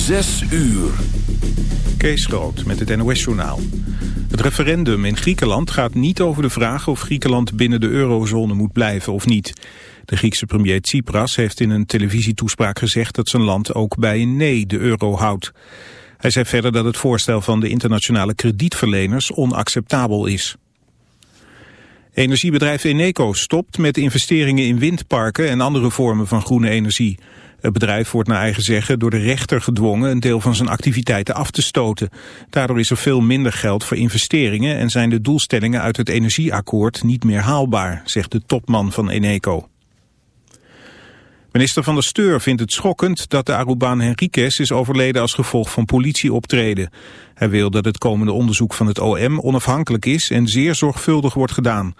Zes uur. Kees Groot met het NOS-journaal. Het referendum in Griekenland gaat niet over de vraag of Griekenland binnen de eurozone moet blijven of niet. De Griekse premier Tsipras heeft in een televisietoespraak gezegd dat zijn land ook bij een nee de euro houdt. Hij zei verder dat het voorstel van de internationale kredietverleners onacceptabel is. Energiebedrijf Eneco stopt met investeringen in windparken en andere vormen van groene energie. Het bedrijf wordt naar eigen zeggen door de rechter gedwongen een deel van zijn activiteiten af te stoten. Daardoor is er veel minder geld voor investeringen en zijn de doelstellingen uit het energieakkoord niet meer haalbaar, zegt de topman van Eneco. Minister van der Steur vindt het schokkend dat de Arubaan Henriquez is overleden als gevolg van politieoptreden. Hij wil dat het komende onderzoek van het OM onafhankelijk is en zeer zorgvuldig wordt gedaan.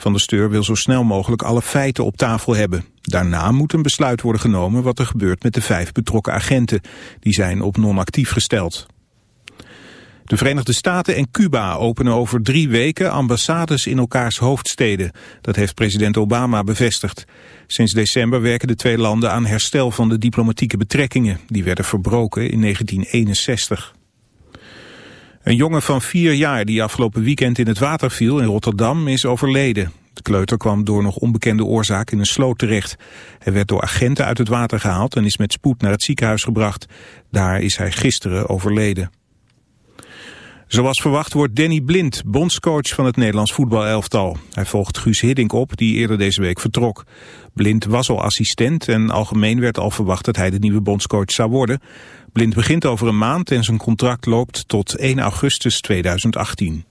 Van der Steur wil zo snel mogelijk alle feiten op tafel hebben. Daarna moet een besluit worden genomen wat er gebeurt met de vijf betrokken agenten. Die zijn op non-actief gesteld. De Verenigde Staten en Cuba openen over drie weken ambassades in elkaars hoofdsteden. Dat heeft president Obama bevestigd. Sinds december werken de twee landen aan herstel van de diplomatieke betrekkingen. Die werden verbroken in 1961. Een jongen van vier jaar die afgelopen weekend in het water viel in Rotterdam is overleden. De kleuter kwam door nog onbekende oorzaak in een sloot terecht. Hij werd door agenten uit het water gehaald en is met spoed naar het ziekenhuis gebracht. Daar is hij gisteren overleden. Zoals verwacht wordt Danny Blind bondscoach van het Nederlands voetbalelftal. Hij volgt Guus Hiddink op, die eerder deze week vertrok. Blind was al assistent en algemeen werd al verwacht dat hij de nieuwe bondscoach zou worden. Blind begint over een maand en zijn contract loopt tot 1 augustus 2018.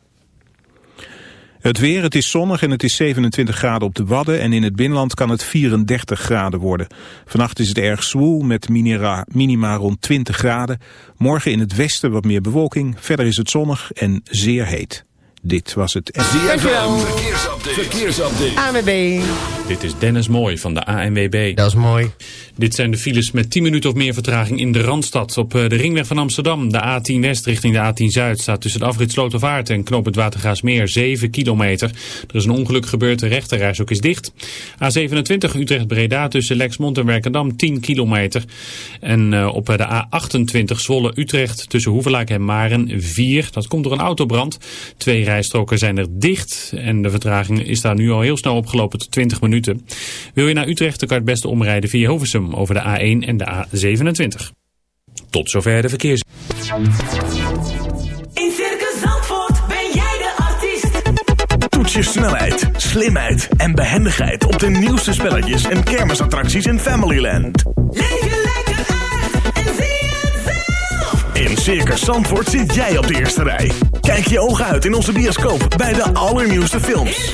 Het weer, het is zonnig en het is 27 graden op de Wadden en in het binnenland kan het 34 graden worden. Vannacht is het erg zwoel met minima, minima rond 20 graden. Morgen in het westen wat meer bewolking, verder is het zonnig en zeer heet. Dit was het... ZFM, verkeersupdate. verkeersupdate. ANWB. Dit is Dennis Mooi van de ANWB. Dat is mooi. Dit zijn de files met 10 minuten of meer vertraging in de Randstad. Op eh, de ringweg van Amsterdam, de A10 West richting de A10 Zuid... staat tussen de afrit Slotervaart en knoop het Watergaasmeer 7 kilometer. Er is een ongeluk gebeurd, de rechterreis ook is dicht. A27 Utrecht-Breda tussen Lexmond en Werkendam 10 kilometer. En uh, op de A28 Zwolle-Utrecht tussen Hoevelaak en Maren 4. Dat komt door een autobrand. Twee rijstroken zijn er dicht en de vertraging is daar nu al heel snel opgelopen tot 20 minuten. Wil je naar Utrecht, dan kan het beste omrijden via Hoversum over de A1 en de A27. Tot zover de verkeers. In Circus Zandvoort ben jij de artiest. Toets je snelheid, slimheid en behendigheid op de nieuwste spelletjes en kermisattracties in Familyland. Leef je lekker uit en zie het zelf. In Circus Zandvoort zit jij op de eerste rij. Kijk je ogen uit in onze bioscoop bij de allernieuwste films.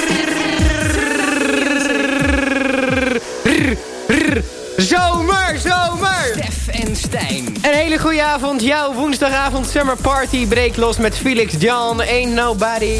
Zomer, zomer! Stef en Stijn. Een hele goede avond. Jouw woensdagavond Summer Party breekt los met Felix John. Ain't Nobody.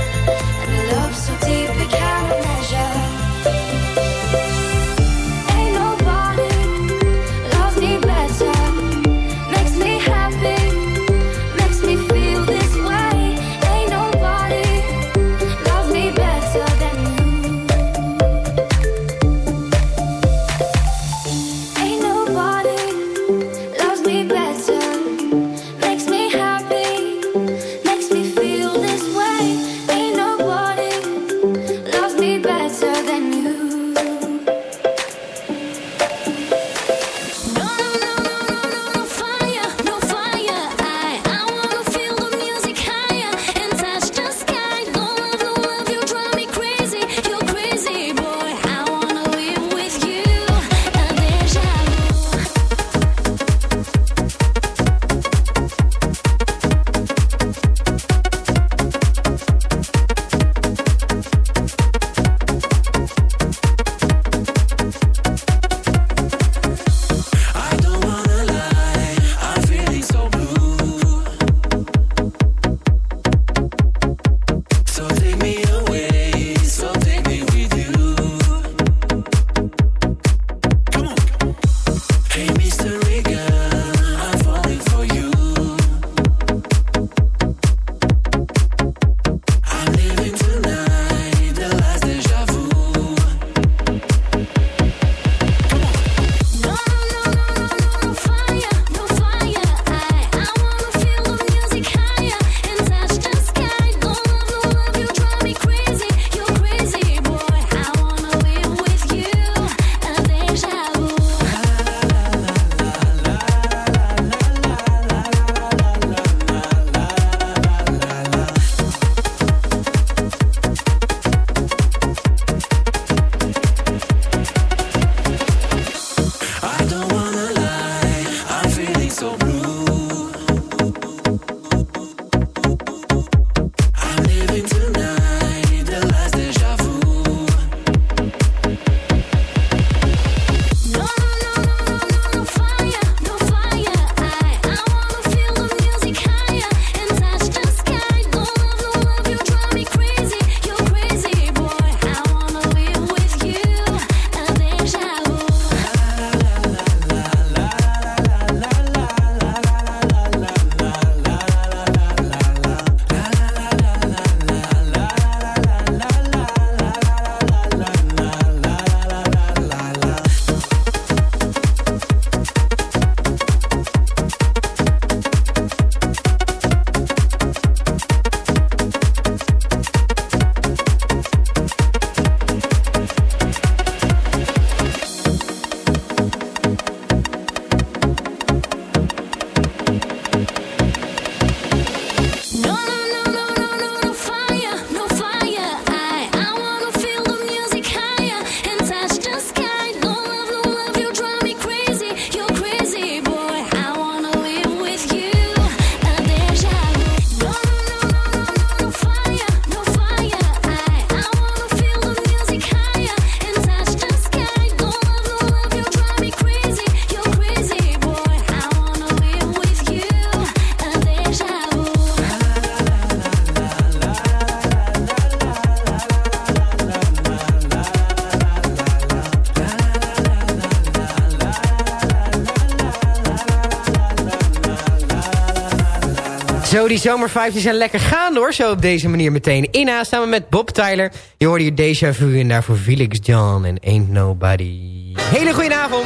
Die zomervibes die zijn lekker gaande hoor, zo op deze manier meteen. Inna samen met Bob Tyler. Je hoorde hier Deja Vu en daarvoor Felix John en Ain't Nobody. Hele goedenavond.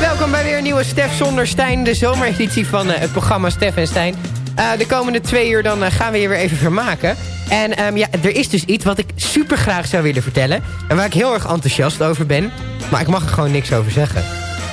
Welkom bij weer een nieuwe Stef zonder Stijn. De zomereditie van eh, het programma Stef en Stijn. Eh, de komende twee uur dan eh, gaan we je weer even vermaken. En ehm, ja, er is dus iets wat ik super graag zou willen vertellen. En waar ik heel erg enthousiast over ben. Maar ik mag er gewoon niks over zeggen.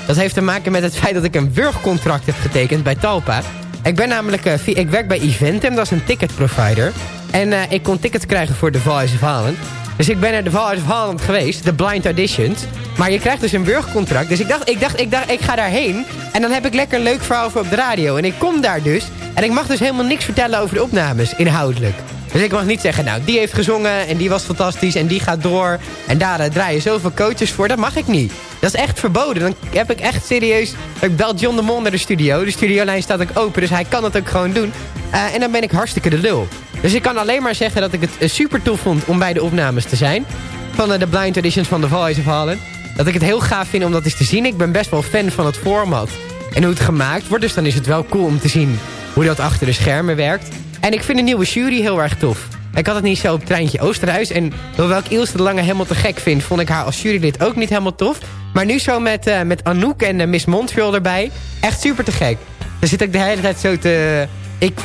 Dat heeft te maken met het feit dat ik een wurgcontract heb getekend bij Talpa. Ik ben namelijk, eh, ik werk bij Eventum, dat is een ticketprovider. En eh, ik kon tickets krijgen voor The Voice of Holland. Dus ik ben naar The Voice of Holland geweest, de blind auditions. Maar je krijgt dus een wurgcontract. Dus ik dacht, ik dacht, ik dacht, ik ga daarheen. En dan heb ik lekker een leuk verhaal voor op de radio. En ik kom daar dus. En ik mag dus helemaal niks vertellen over de opnames, inhoudelijk. Dus ik mag niet zeggen, nou, die heeft gezongen en die was fantastisch en die gaat door. En daar eh, draaien zoveel coaches voor. Dat mag ik niet. Dat is echt verboden. Dan heb ik echt serieus... Ik bel John de Mol naar de studio. De studiolijn staat ook open, dus hij kan het ook gewoon doen. Eh, en dan ben ik hartstikke de lul. Dus ik kan alleen maar zeggen dat ik het eh, super tof vond om bij de opnames te zijn. Van eh, de blind auditions van The Voice of Holland. Dat ik het heel gaaf vind om dat eens te zien. Ik ben best wel fan van het format. En hoe het gemaakt wordt. Dus dan is het wel cool om te zien hoe dat achter de schermen werkt. En ik vind de nieuwe jury heel erg tof. Ik had het niet zo op Treintje Oosterhuis. En hoewel ik Ilse de Lange helemaal te gek vind... vond ik haar als jurylid ook niet helemaal tof. Maar nu zo met, eh, met Anouk en eh, Miss Montreal erbij. Echt super te gek. Dan zit ik de hele tijd zo te... Ik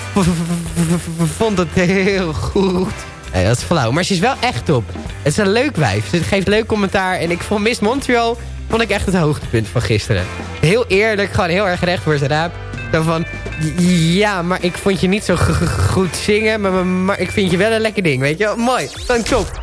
vond het heel goed. Dat is flauw. Maar ze is wel echt top. Het is een leuk wijf. Ze geeft leuk commentaar. En ik vond Miss Montreal vond ik echt het hoogtepunt van gisteren. Heel eerlijk, gewoon heel erg recht voor zijn raap. Zo van, ja, maar ik vond je niet zo goed zingen, maar, maar, ik vind je wel een lekker ding, weet je wel? Mooi, dan top.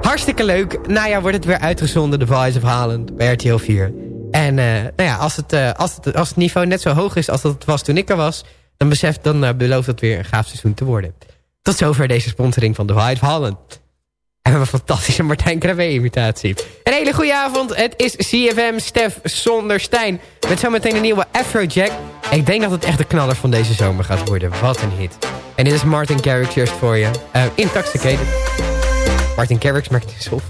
Hartstikke leuk. Nou ja, wordt het weer uitgezonden, The Voice of Holland, bij RTL 4. En eh, nou ja, als het, eh, als, het, als het niveau net zo hoog is als dat het was toen ik er was... dan, besef, dan eh, belooft het weer een gaaf seizoen te worden. Tot zover deze sponsoring van The Voice of Holland. En een fantastische Martijn Krabbe-imitatie. Een hele goede avond. Het is CFM Stef zonder Stijn. Met zometeen een nieuwe Afrojack. Ik denk dat het echt de knaller van deze zomer gaat worden. Wat een hit. En dit is Martin Garrix eerst voor je. Uh, Intoxicated. Martin Garrix maakt het zo.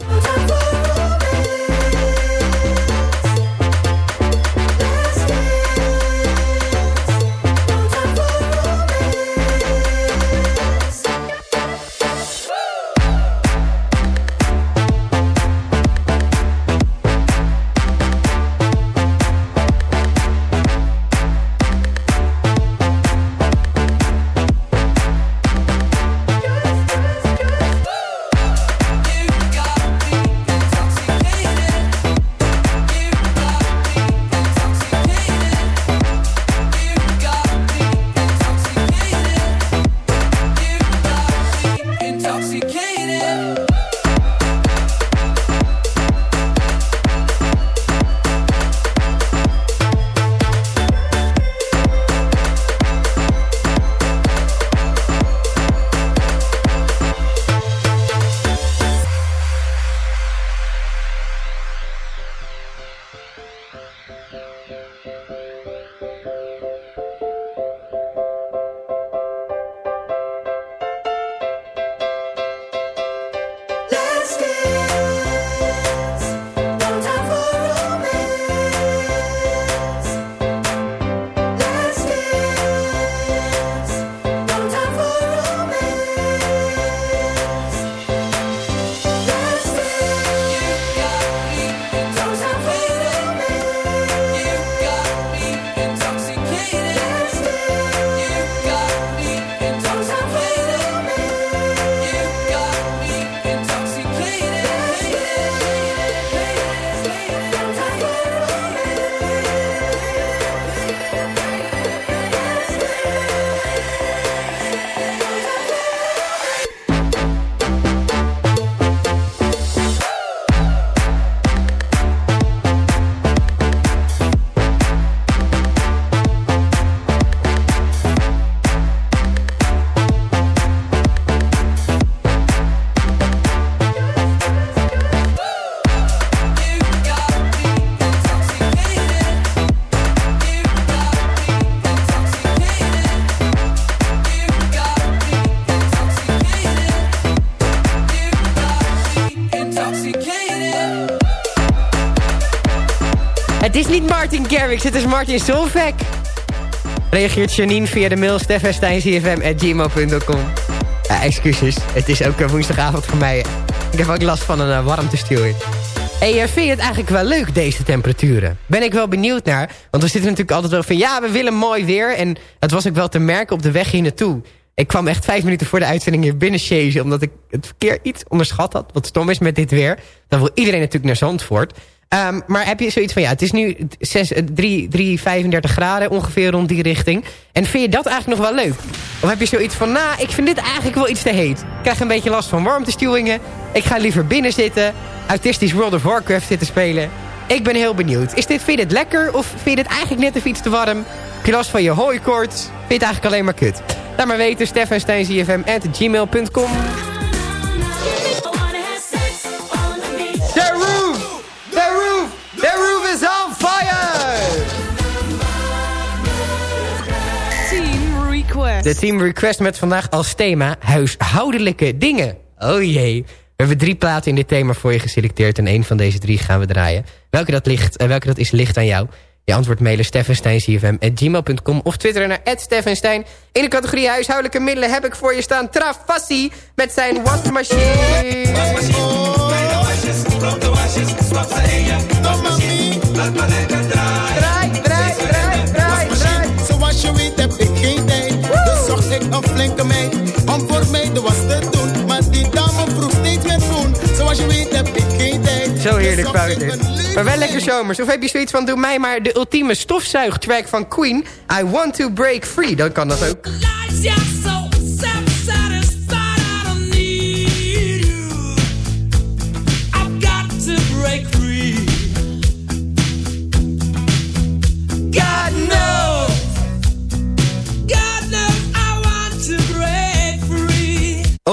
Het is niet Martin Solveig. reageert Janine via de mail steffensteincfm.gmail.com. Ja, excuses. Het is ook woensdagavond voor mij. Ik heb ook last van een uh, warmtestuur. Hey, eh, vind je het eigenlijk wel leuk, deze temperaturen? Ben ik wel benieuwd naar. Want we zitten natuurlijk altijd wel van... ja, we willen mooi weer. En het was ook wel te merken op de weg hier naartoe. Ik kwam echt vijf minuten voor de uitzending hier binnen chasen... omdat ik het verkeer iets onderschat had. Wat stom is met dit weer. Dan wil iedereen natuurlijk naar Zandvoort. Um, maar heb je zoiets van... ja, het is nu 6, 3, 3, 35 graden ongeveer rond die richting. En vind je dat eigenlijk nog wel leuk? Of heb je zoiets van... nou, ik vind dit eigenlijk wel iets te heet. Ik krijg een beetje last van warmtestuwingen. Ik ga liever binnen zitten. Autistisch World of Warcraft zitten spelen. Ik ben heel benieuwd. Is dit, vind je dit lekker of vind je dit eigenlijk net even iets te warm? Heb je last van je hooikoorts? Vind je het eigenlijk alleen maar kut? Laat maar weten, steffensteincfm.gmail.com The De Team Request met vandaag als thema huishoudelijke dingen. Oh jee. We hebben drie platen in dit thema voor je geselecteerd... en één van deze drie gaan we draaien. Welke dat, ligt, eh, welke dat is, ligt aan jou. Je antwoord mailen steffensteincfm.gmail.com of twitteren naar @steffenstein. In de categorie huishoudelijke middelen heb ik voor je staan Travassi met zijn wasmachine. Draai, flinke meid om voor mij de was te doen. Maar die dame vroeg steeds meer doen. Zoals je weet heb ik geen tijd. Zo heerlijk Dus buiten. lieve Maar wel lekker zomers. Of heb je zoiets van, doe mij maar de ultieme stofzuigtrack van Queen. I want to break free. Dan kan dat ook.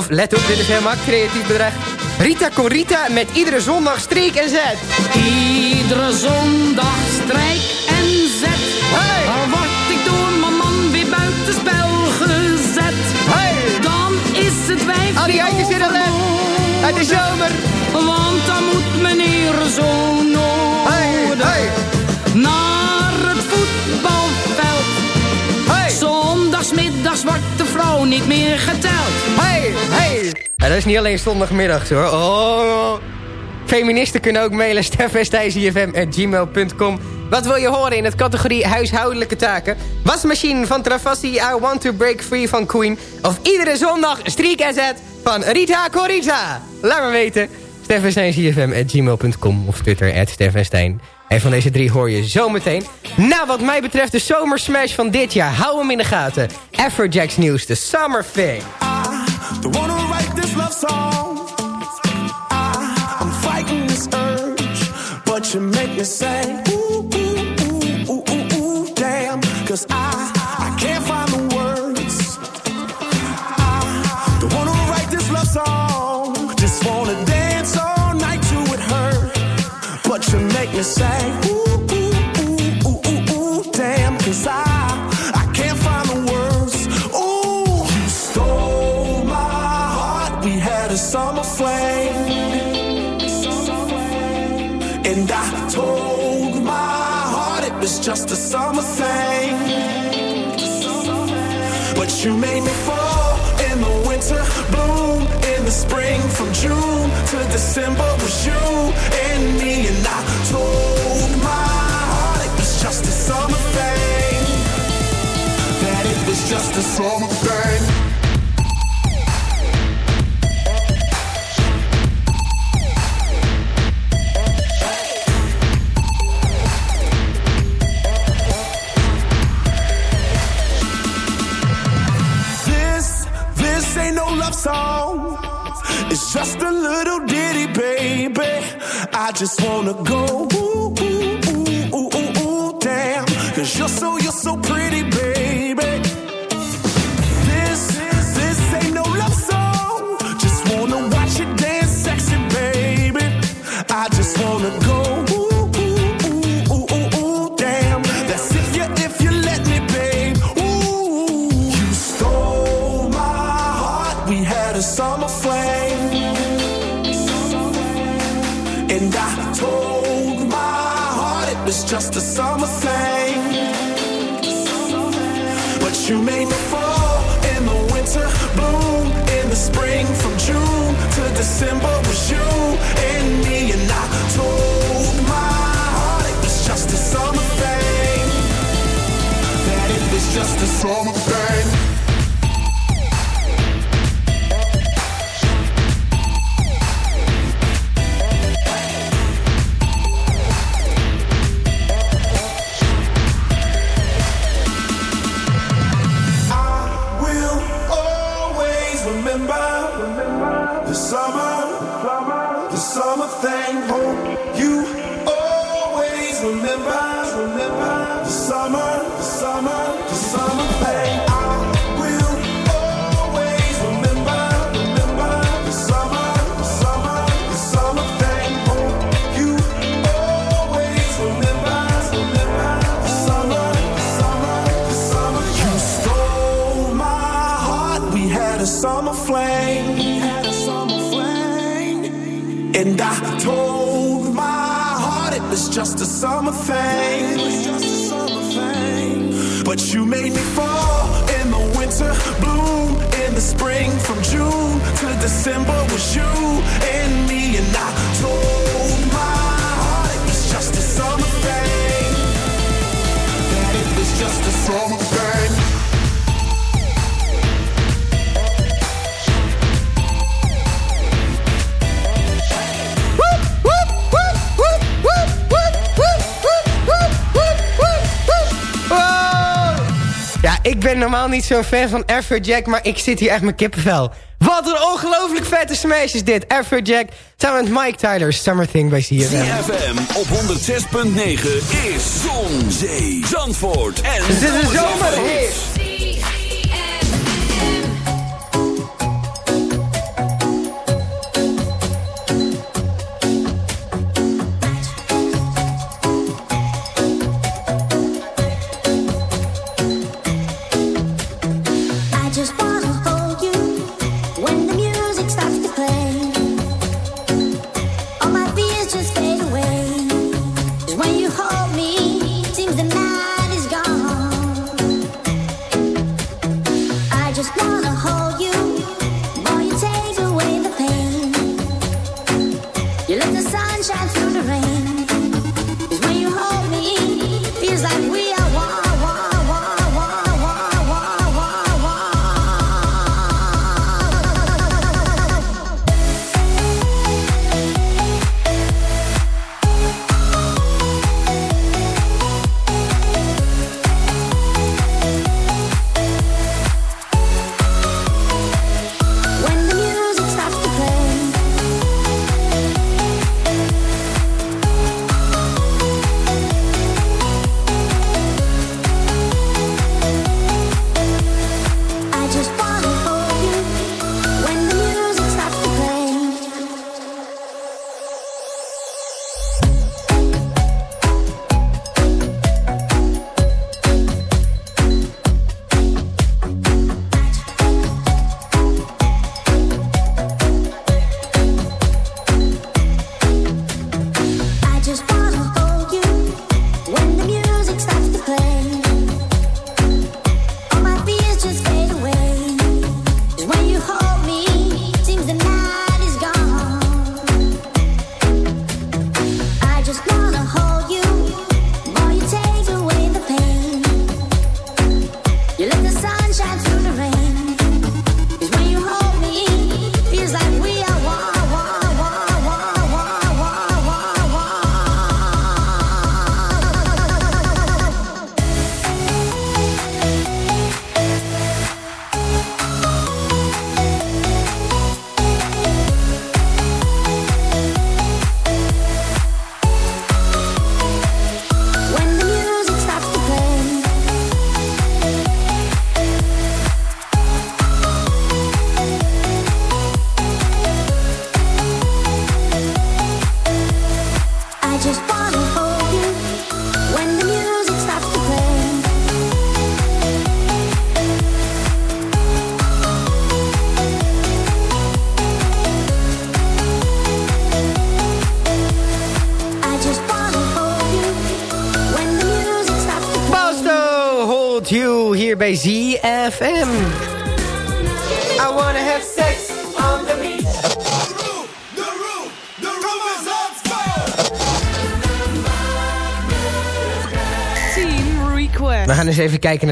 Of let op, dit is helemaal creatief bedrijf. Rita Corita met iedere zondag streek en zet. Iedere zondag strijk en zet. Hey! Al word ik door mijn man weer buitenspel gezet. Hey! Dan is het wijf Al die handjes in de led. Het is zomer. Want dan moet meneer zo Hey, nodig hey, het Zondagsmiddags wordt de vrouw niet meer geteld. hey, hey. Ja, dat is niet alleen zondagmiddags hoor. Oh. Feministen kunnen ook mailen steffenstijzfm.gmail.com Wat wil je horen in het categorie huishoudelijke taken? Wasmachine van Travassi, I Want to Break Free van Queen... of iedere zondag Streak en Zet van Rita Corita. Laat me weten. steffenstijzfm.gmail.com of Twitter, steffenstein. En van deze drie hoor je zometeen. Nou, wat mij betreft de zomersmash van dit jaar. Hou hem in de gaten. Afrojack's nieuws, de Summer Thing. But you make me say, ooh, ooh, ooh, ooh, ooh, damn. Cause I, I can't find say, ooh, ooh, ooh, ooh, ooh, ooh, damn. I, I can't find the words. Ooh, you stole my heart. We had a summer flame. And I told my heart it was just a summer thing. But you made me fall in the winter, bloom in the spring. From June to December was you and me. And I told my heart it was just a summer thing. That it was just a summer thing. I just wanna go ooh, ooh, ooh, ooh, ooh, damn. Cause you're so zo'n fan van Afrojack, maar ik zit hier echt met kippenvel. Wat een ongelooflijk vette smash is dit. Afrojack samen met Mike Tyler, Summer Thing bij CFM. CFM op 106.9 is Zon, Zee, Zandvoort en... Dus.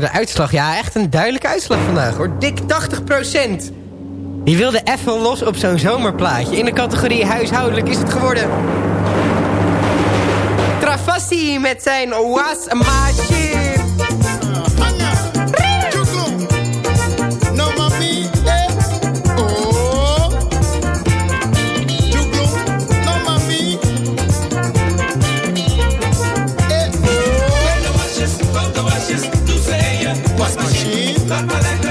de uitslag. Ja, echt een duidelijke uitslag vandaag hoor. Dik 80%. Die wilde even los op zo'n zomerplaatje. In de categorie huishoudelijk is het geworden... Travassi met zijn wasmaatje. Start my life.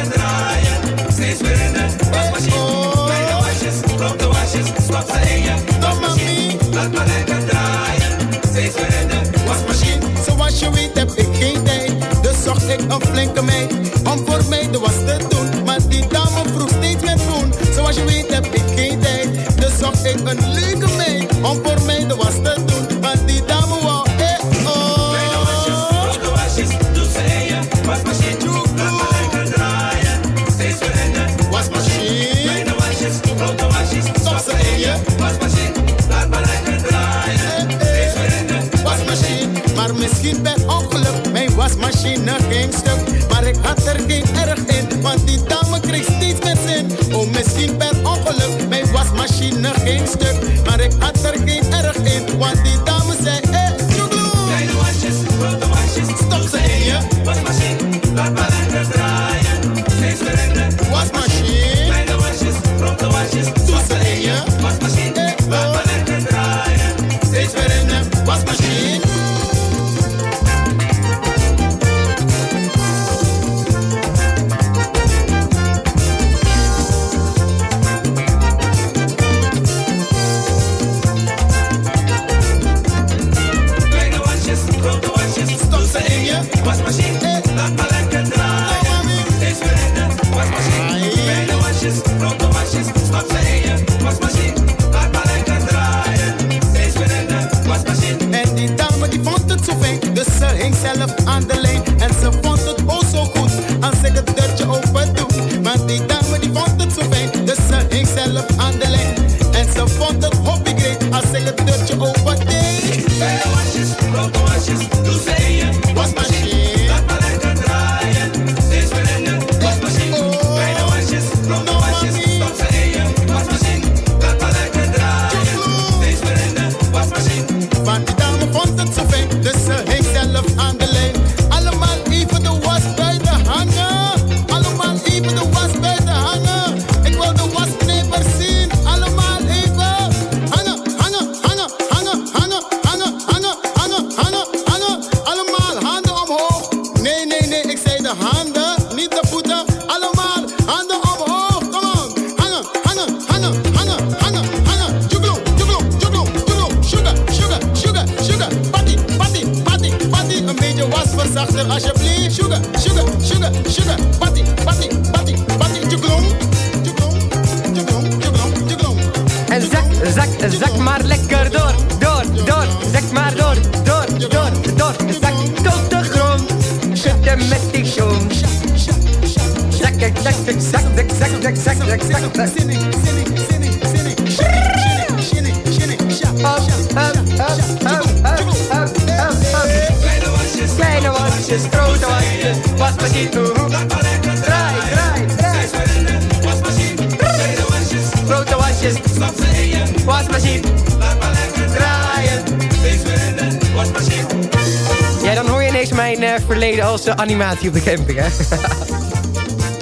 op de camping, hè?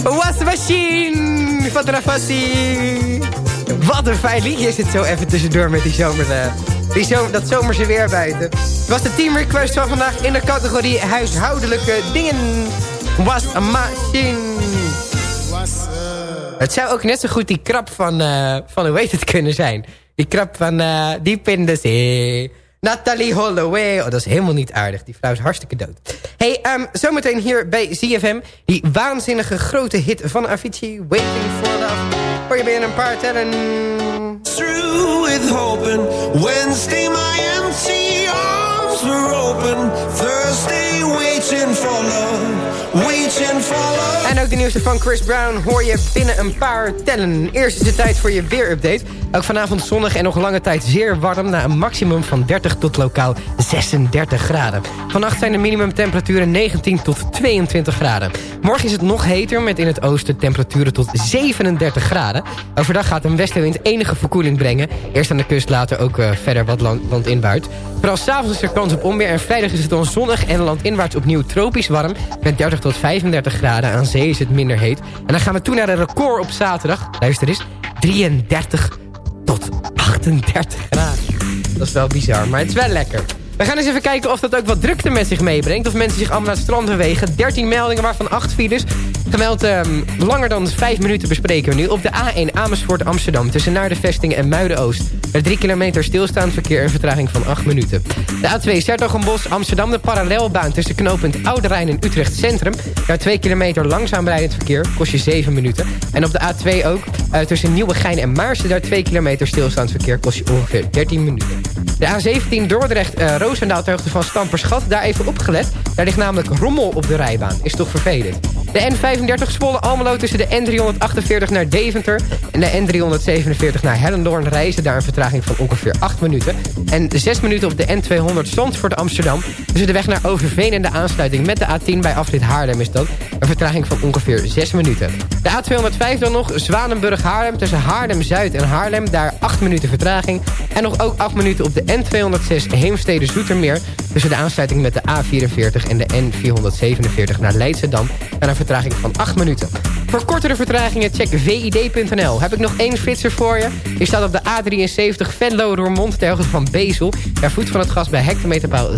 Was Machine van Trafassi. Wat een fijn liedje is het zo even tussendoor met die zomer. Eh, die zomer dat zomerse weer buiten. Het was de team request van vandaag in de categorie huishoudelijke dingen. Was Machine. Het zou ook net zo goed die krap van, eh, van hoe heet het kunnen zijn. Die krap van uh, Diep in de Zee. Natalie Holloway. Oh, dat is helemaal niet aardig. Die vrouw is hartstikke dood. hey, um, zometeen hier bij ZFM. Die waanzinnige grote hit van Avicii. Waiting for love. Hoor je binnen een paar tellen. Through with hoping. Wednesday my empty arms were open. Thursday waiting for love. Waiting for love. En ook de nieuwste van Chris Brown hoor je binnen een paar tellen. Eerst is het tijd voor je weerupdate. Ook vanavond zonnig en nog lange tijd zeer warm... na een maximum van 30 tot lokaal 36 graden. Vannacht zijn de minimumtemperaturen 19 tot 22 graden. Morgen is het nog heter met in het oosten temperaturen tot 37 graden. Overdag gaat een westenwind enige verkoeling brengen. Eerst aan de kust, later ook uh, verder wat land, landinwaarts. Vooral s'avonds is er kans op onweer en vrijdag is het dan zonnig... en landinwaarts opnieuw tropisch warm met 30 tot 35 graden. Aan zee is het minder heet. En dan gaan we toe naar een record op zaterdag. Luister eens, 33 tot 38 graden. Dat is wel bizar, maar het is wel lekker. We gaan eens even kijken of dat ook wat drukte met zich meebrengt. Of mensen zich allemaal naar het strand bewegen. 13 meldingen, waarvan 8 files. Gemeld um, langer dan 5 minuten bespreken we nu. Op de A1 Amersfoort Amsterdam tussen naar de vesting en Muiden-Oost. Er 3 kilometer stilstaand verkeer en vertraging van 8 minuten. De A2 Sertogenbos Amsterdam de parallelbaan tussen knooppunt Oude Rijn en Utrecht Centrum. Daar 2 kilometer langzaam rijdend verkeer kost je 7 minuten. En op de A2 ook uh, tussen Nieuwegein en Maarsen. Daar 2 kilometer stilstaand verkeer kost je ongeveer 13 minuten. De A17 Dordrecht uh, Roosendaal ter hoogte van Stamperschat. Daar even opgelet. Daar ligt namelijk rommel op de rijbaan. Is toch vervelend. De N35 Zwolle Almelo tussen de N348 naar Deventer... en de N347 naar Hellendoorn reizen daar een vertraging van ongeveer 8 minuten. En 6 minuten op de N200 Zandvoort Amsterdam... tussen de weg naar Overveen en de aansluiting met de A10 bij afrit Haarlem is dat... een vertraging van ongeveer 6 minuten. De A205 dan nog Zwanenburg Haarlem tussen Haarlem-Zuid en Haarlem... daar 8 minuten vertraging. En nog ook 8 minuten op de N206 Heemstede Zoetermeer... tussen de aansluiting met de A44 en de N447 naar Leidschendam... en een vertraging van 8 minuten. Voor kortere vertragingen check vid.nl. Heb ik nog één flitser voor je. Die staat op de A73 Venlo Roermond ter hoogte van Bezel. Daar voet van het gas bij hectometerpaal 26.4.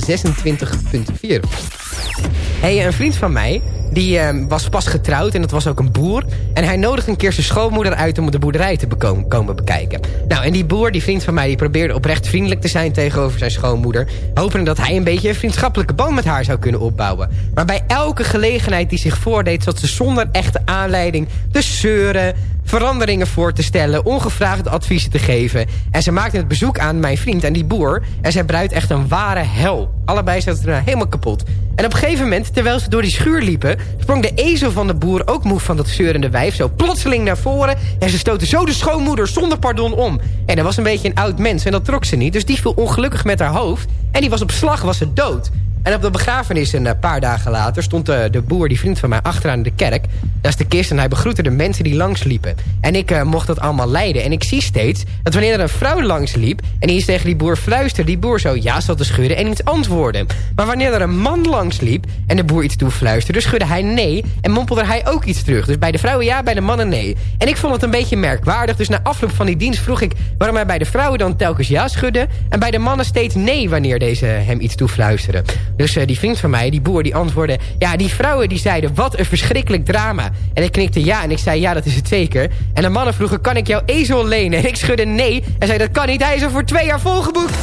Hey, een vriend van mij die uh, was pas getrouwd en dat was ook een boer. En hij nodigde een keer zijn schoonmoeder uit om de boerderij te komen bekijken. Nou, en die boer, die vriend van mij, die probeerde oprecht vriendelijk te zijn tegenover zijn schoonmoeder. Hopende dat hij een beetje een vriendschappelijke band met haar zou kunnen opbouwen. Maar bij elke gelegenheid die zich voordeed, zat ze zonder echte aanleiding te zeuren, veranderingen voor te stellen, ongevraagd adviezen te geven. En ze maakte het bezoek aan mijn vriend en die boer. En zij bruidt echt een ware hel. Allebei zaten er helemaal kapot. En op een gegeven moment, terwijl ze door die schuur liepen... sprong de ezel van de boer ook moe van dat zeurende wijf... zo plotseling naar voren en ze stoten zo de schoonmoeder zonder pardon om. En dat was een beetje een oud mens en dat trok ze niet... dus die viel ongelukkig met haar hoofd en die was op slag, was ze dood... En op de begrafenis een paar dagen later stond de, de boer, die vriend van mij, achteraan de kerk. Dat is de kist en hij begroette de mensen die langs liepen. En ik uh, mocht dat allemaal leiden. En ik zie steeds dat wanneer er een vrouw langs liep... en die is tegen die boer fluisterde, die boer zo ja zat te schudden en iets antwoorden. Maar wanneer er een man langs liep en de boer iets toefluisterde... schudde hij nee en mompelde hij ook iets terug. Dus bij de vrouwen ja, bij de mannen nee. En ik vond het een beetje merkwaardig. Dus na afloop van die dienst vroeg ik waarom hij bij de vrouwen dan telkens ja schudde... en bij de mannen steeds nee wanneer deze hem iets toefluisterde. Dus uh, die vriend van mij, die boer, die antwoordde... ja, die vrouwen die zeiden, wat een verschrikkelijk drama. En ik knikte ja en ik zei, ja, dat is het zeker. En de mannen vroegen, kan ik jouw ezel lenen? En ik schudde nee en zei, dat kan niet, hij is er voor twee jaar volgeboekt.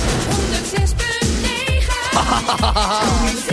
106.9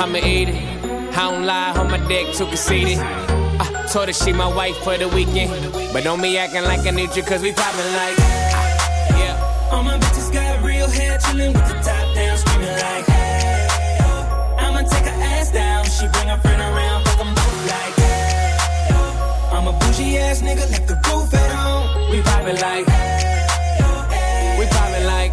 I'ma eat it. I don't lie, on my dick too conceited. I told her she my wife for the weekend. But don't be acting like I need you, cause we poppin' like. Ah, yeah. All my bitches got real hair, chillin' with the top down, screaming like, hey, oh. I'ma take her ass down. She bring her friend around, fuck 'em both like, hey, oh. I'm a bougie ass nigga, left the roof at home. We poppin' like, we poppin' like,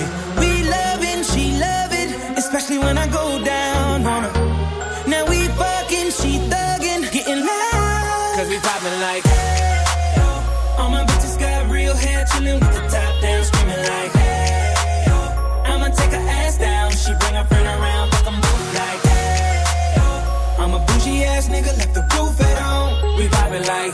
It, when I go down on her. Now we fucking, she thuggin', getting loud. Cause we poppin' like, all my bitches got real hair, chillin' with the top down, screaming like, I'ma take her ass down. She bring her friend around, fuck 'em both like, I'm a bougie ass nigga, left the roof at home. We poppin' like,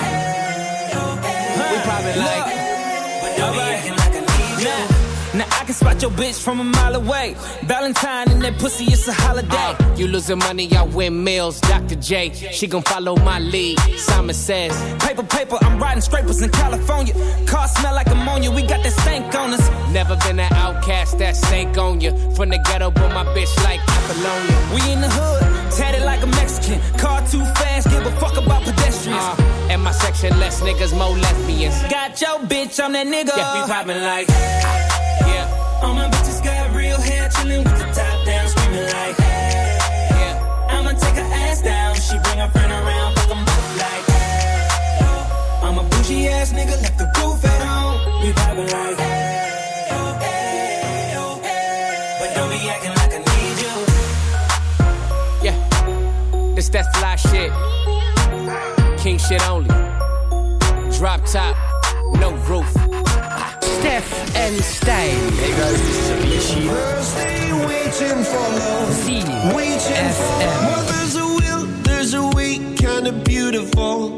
Spot your bitch from a mile away. Valentine and that pussy, it's a holiday. You losing money, I win meals. Dr. J, she gon' follow my lead. Simon says, Paper, paper, I'm riding scrapers in California. Car smell like ammonia, we got that stank on us. Never been an outcast that stank on you. From the ghetto, but my bitch like Apollonia. We in the hood, tatted like a Mexican. Car too fast, give a fuck about pedestrians. Uh, and my section, less niggas, more lesbians. Got your bitch, I'm that nigga. Yeah, we poppin' like, yeah. All my bitches got real hair, chillin' with the top down, screaming like, hey. yeah. I'ma take her ass down, she bring her friend around, fuck 'em both like, hey. I'm a bougie ass nigga, left the roof at home. We poppin' like, oh, oh, but don't be acting like I need you. Yeah, this that fly shit. King shit only. Drop top, no roof. Stef en Stijn. Hey guys, this is Avicii. Thursday, waiting for love. Waiting for Well, there's a will, there's a way, kinda beautiful.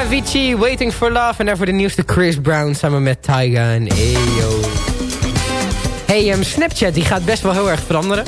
Avicii, Waiting for Love. En daarvoor de nieuwste Chris Brown samen met Tyga en Ayo. Hey, um, Snapchat die gaat best wel heel erg veranderen.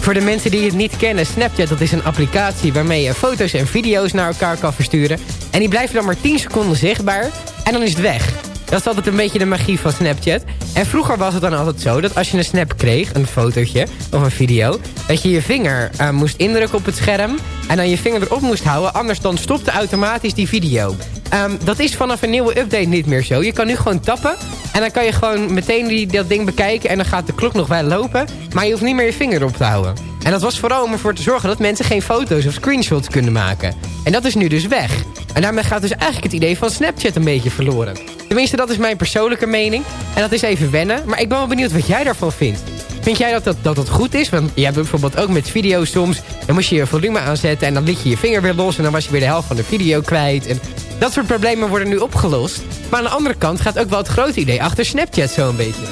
Voor de mensen die het niet kennen, Snapchat dat is een applicatie... waarmee je foto's en video's naar elkaar kan versturen. En die blijven dan maar 10 seconden zichtbaar. En dan is het weg. Dat is altijd een beetje de magie van Snapchat. En vroeger was het dan altijd zo dat als je een snap kreeg, een fotootje of een video... dat je je vinger uh, moest indrukken op het scherm en dan je vinger erop moest houden. Anders dan stopte automatisch die video. Um, dat is vanaf een nieuwe update niet meer zo. Je kan nu gewoon tappen en dan kan je gewoon meteen die, dat ding bekijken... en dan gaat de klok nog wel lopen, maar je hoeft niet meer je vinger erop te houden. En dat was vooral om ervoor te zorgen dat mensen geen foto's of screenshots kunnen maken. En dat is nu dus weg. En daarmee gaat dus eigenlijk het idee van Snapchat een beetje verloren. Tenminste, dat is mijn persoonlijke mening. En dat is even wennen. Maar ik ben wel benieuwd wat jij daarvan vindt. Vind jij dat dat, dat goed is? Want je hebt bijvoorbeeld ook met video's soms... dan moest je je volume aanzetten en dan liet je je vinger weer los... en dan was je weer de helft van de video kwijt. En dat soort problemen worden nu opgelost. Maar aan de andere kant gaat ook wel het grote idee achter Snapchat zo een beetje.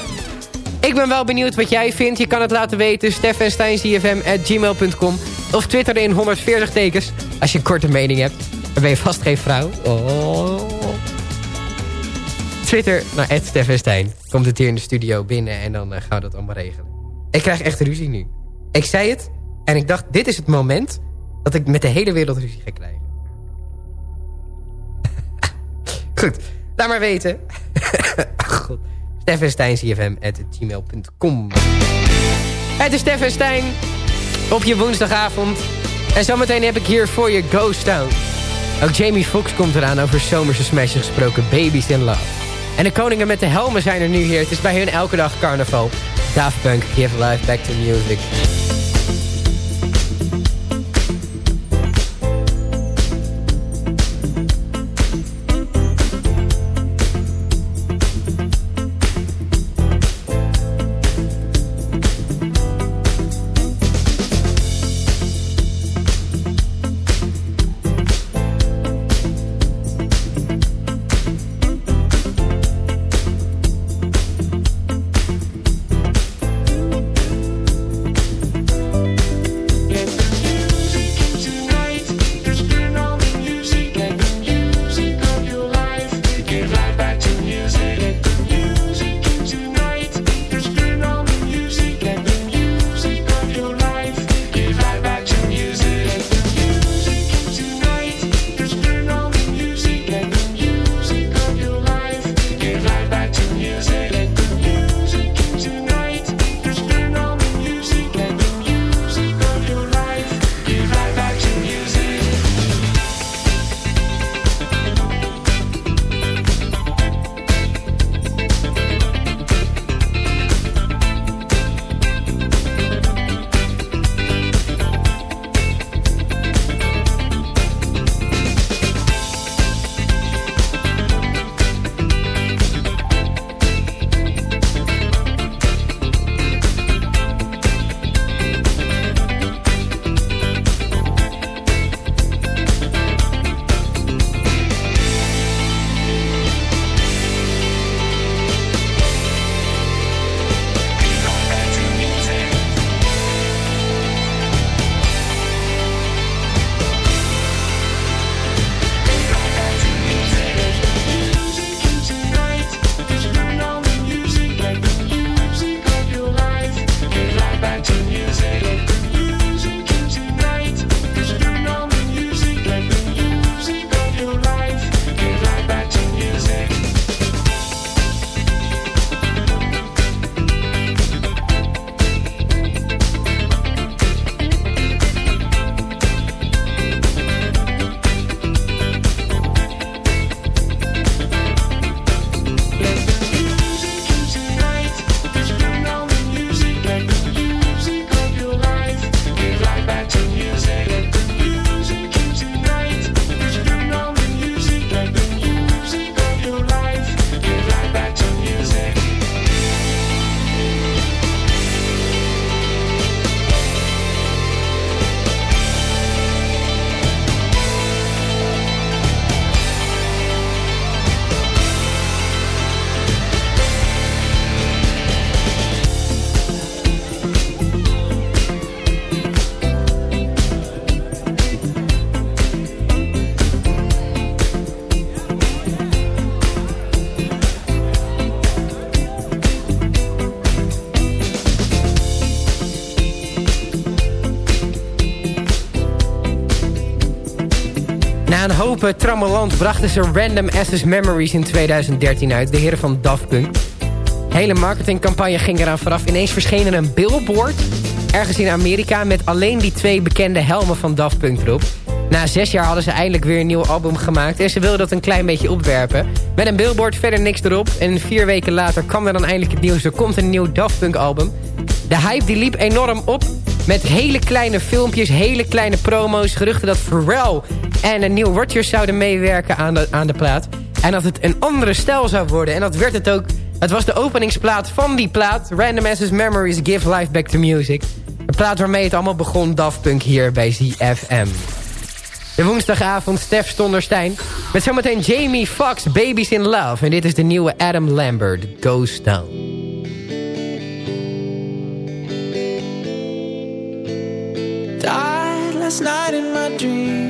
Ik ben wel benieuwd wat jij vindt. Je kan het laten weten. steffensteinsdfm.gmail.com Of Twitter in 140 tekens. Als je een korte mening hebt. Dan ben je vast geen vrouw. Oh. Twitter naar Steffenstein. Komt het hier in de studio binnen en dan uh, gaan we dat allemaal regelen. Ik krijg echt ruzie nu. Ik zei het en ik dacht, dit is het moment dat ik met de hele wereld ruzie ga krijgen. Goed, laat maar weten. God. steffensteincfm.gmail.com Het is Steffen Stijn op je woensdagavond. En zometeen heb ik hier voor je Ghost Town. Ook Jamie Foxx komt eraan over zomerse smashes gesproken Babies in Love. En de koningen met de helmen zijn er nu hier. Het is bij hun elke dag carnaval. Daft Punk, Give Life Back to Music. Eh, trammeland brachten ze Random Access Memories in 2013 uit. De heren van Daft Punk. Hele marketingcampagne ging eraan vooraf. Ineens verscheen er een billboard ergens in Amerika... met alleen die twee bekende helmen van Daft Punk erop. Na zes jaar hadden ze eindelijk weer een nieuw album gemaakt... en ze wilden dat een klein beetje opwerpen. Met een billboard, verder niks erop. En vier weken later kwam er dan eindelijk het nieuws. Er komt een nieuw Daft Punk album. De hype die liep enorm op... met hele kleine filmpjes, hele kleine promo's... geruchten dat Pharrell en een Neil Rodgers zouden meewerken aan de, aan de plaat. En dat het een andere stijl zou worden. En dat werd het ook... Het was de openingsplaat van die plaat. Random Access Memories Give Life Back to Music. De plaat waarmee het allemaal begon, Daft Punk hier bij ZFM. De woensdagavond Stef Stonderstein. Met zometeen Jamie Foxx, Babies in Love. En dit is de nieuwe Adam Lambert, Ghost Town. Died last night in my dreams,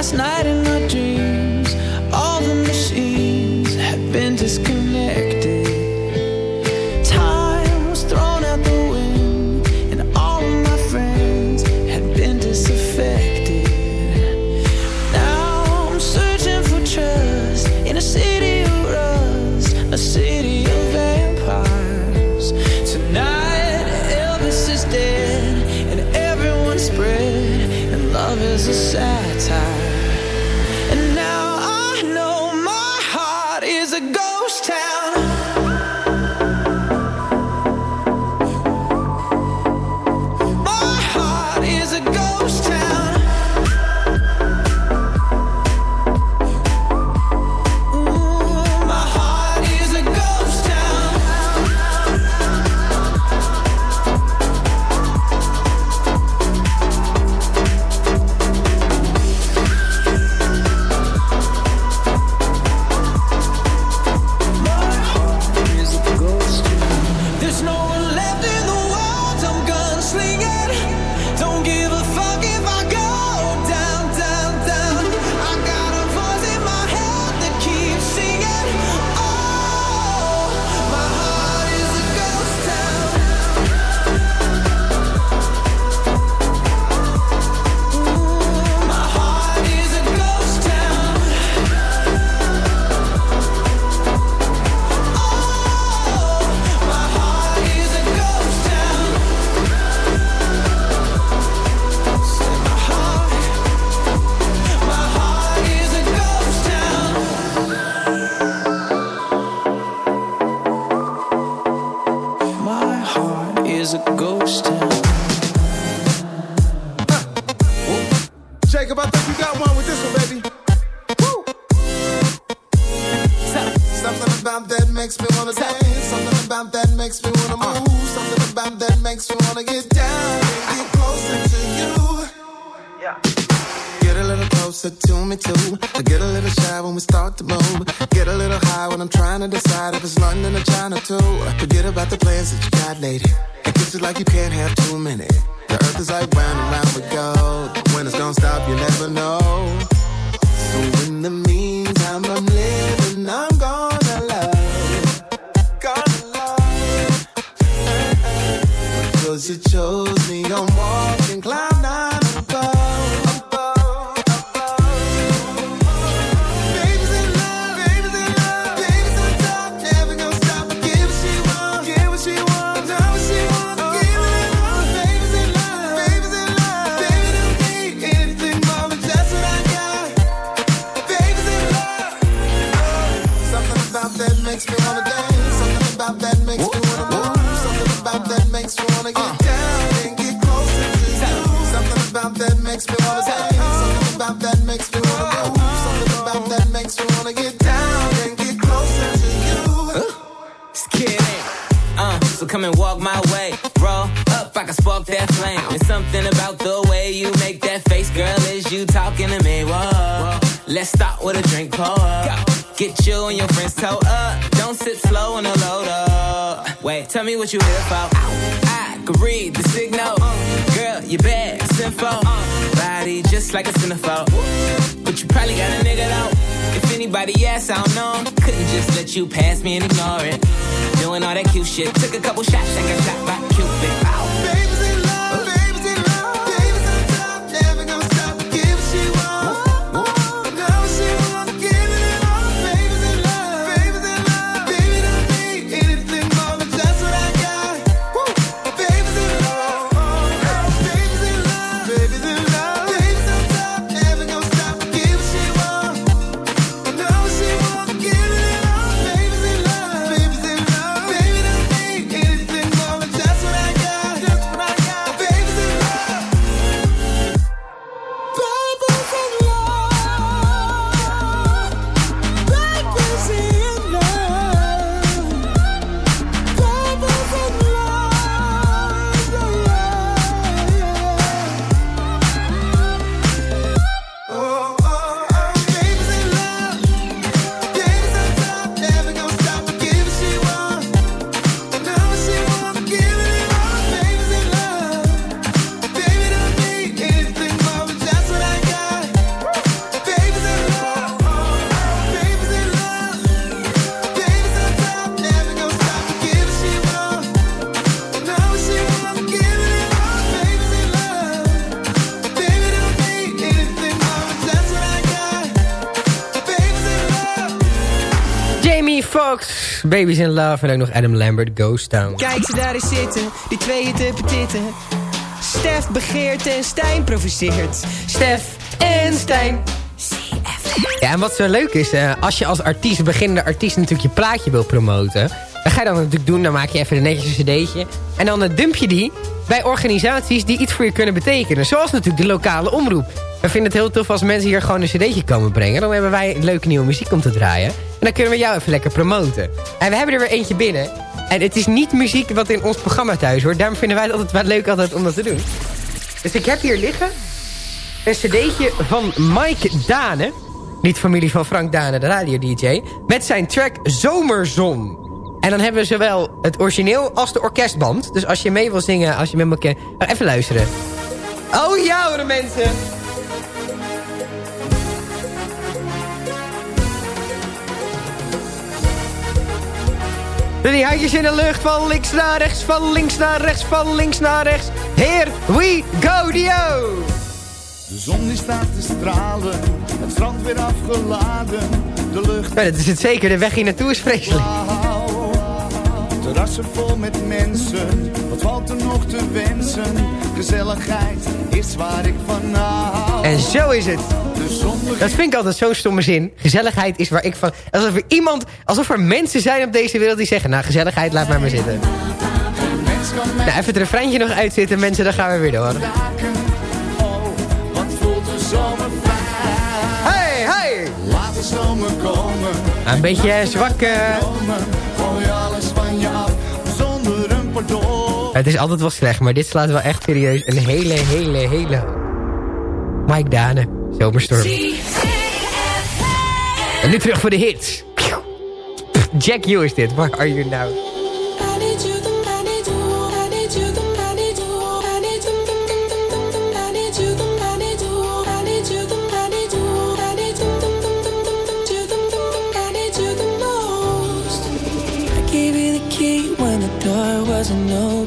Last night in my dreams. Is a ghost town. Jacob, I think you got one with this one, baby. Woo! Something about that makes me wanna dance. Something about that makes me wanna uh. move. Something about that makes me wanna get down and get closer to you. Get a little closer to me too. I get a little shy when we start to move. Get a little high when I'm trying to decide if it's London or China too. Forget about the plans that you got, lady. It gets you like you can't have like a centerfold. But you probably got a nigga though. If anybody asks, I don't know. Couldn't just let you pass me and ignore it. Doing all that cute shit. Took a couple shots, I got shot by Cupid. Ow. Babies in Love en ook nog Adam Lambert, Ghost Town. Kijk ze daar eens zitten, die tweeën te petitten. Stef begeert en Stijn provoceert. Stef en Stijn. Ja, en wat zo leuk is, eh, als je als artiest, beginnende artiest natuurlijk je plaatje wil promoten... dan ga je dat natuurlijk doen, dan maak je even een netjes cd'tje... en dan eh, dump je die bij organisaties die iets voor je kunnen betekenen. Zoals natuurlijk de lokale omroep. We vinden het heel tof als mensen hier gewoon een cd'tje komen brengen. Dan hebben wij leuke nieuwe muziek om te draaien. En dan kunnen we jou even lekker promoten. En we hebben er weer eentje binnen. En het is niet muziek wat in ons programma thuis hoort. Daarom vinden wij het altijd wel leuk altijd om dat te doen. Dus ik heb hier liggen een cd'tje van Mike Dane. Niet familie van Frank Dane, de radio-dj. Met zijn track Zomerzon. En dan hebben we zowel het origineel als de orkestband. Dus als je mee wil zingen, als je met elkaar... Nou, even luisteren. Oh ja hoor mensen. Die handjes in de lucht van links naar rechts, van links naar rechts, van links naar rechts. Here we go, Dio! De zon die staat te stralen, het strand weer afgeladen, de lucht Ja, dat is het zeker, de weg hier naartoe is vreselijk. Terrassen vol met mensen, wat valt er nog te wensen? Gezelligheid is waar ik van hou. En zo is het. Dat vind ik altijd zo'n stomme zin. Gezelligheid is waar ik van... Alsof er iemand, alsof er mensen zijn op deze wereld die zeggen... Nou, gezelligheid, laat maar maar zitten. Nou, even het refreintje nog uitzitten, mensen, dan gaan we weer door. wat voelt de zomer fijn. Hey, hey! Laat de zomer komen, een beetje zwak... eh, van je af, zonder een pardon. Het is altijd wel slecht, maar dit slaat wel echt serieus een hele, hele, hele... Mike Dane, Zomerstorm. En nu terug voor de hits. Jack U is dit, Where Are You Now?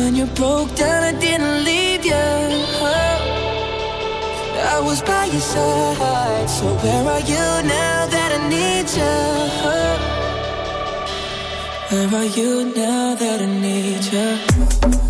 When you broke down, I didn't leave you. Oh. I was by your side. So where are you now that I need you? Where are you now that I need you?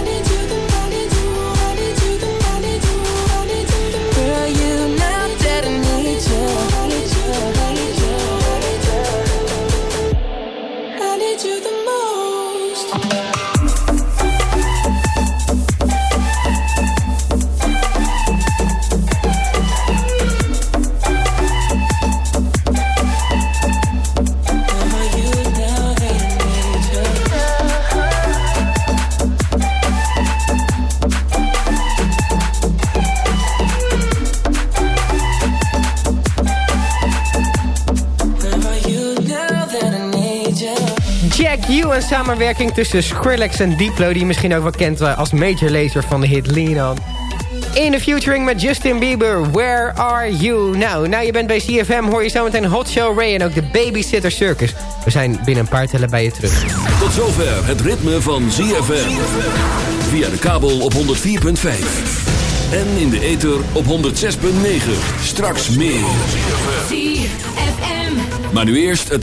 Een samenwerking tussen Skrillex en Diplo... die je misschien ook wel kent eh, als Major Lazer van de hit Lean On. In de featuring met Justin Bieber, Where Are You Now? Nou, je bent bij CFM, hoor je zometeen Hot Show Ray... en ook de Babysitter Circus. We zijn binnen een paar tellen bij je terug. Tot zover het ritme van ZFM. Via de kabel op 104.5. En in de ether op 106.9. Straks meer. Maar nu eerst het...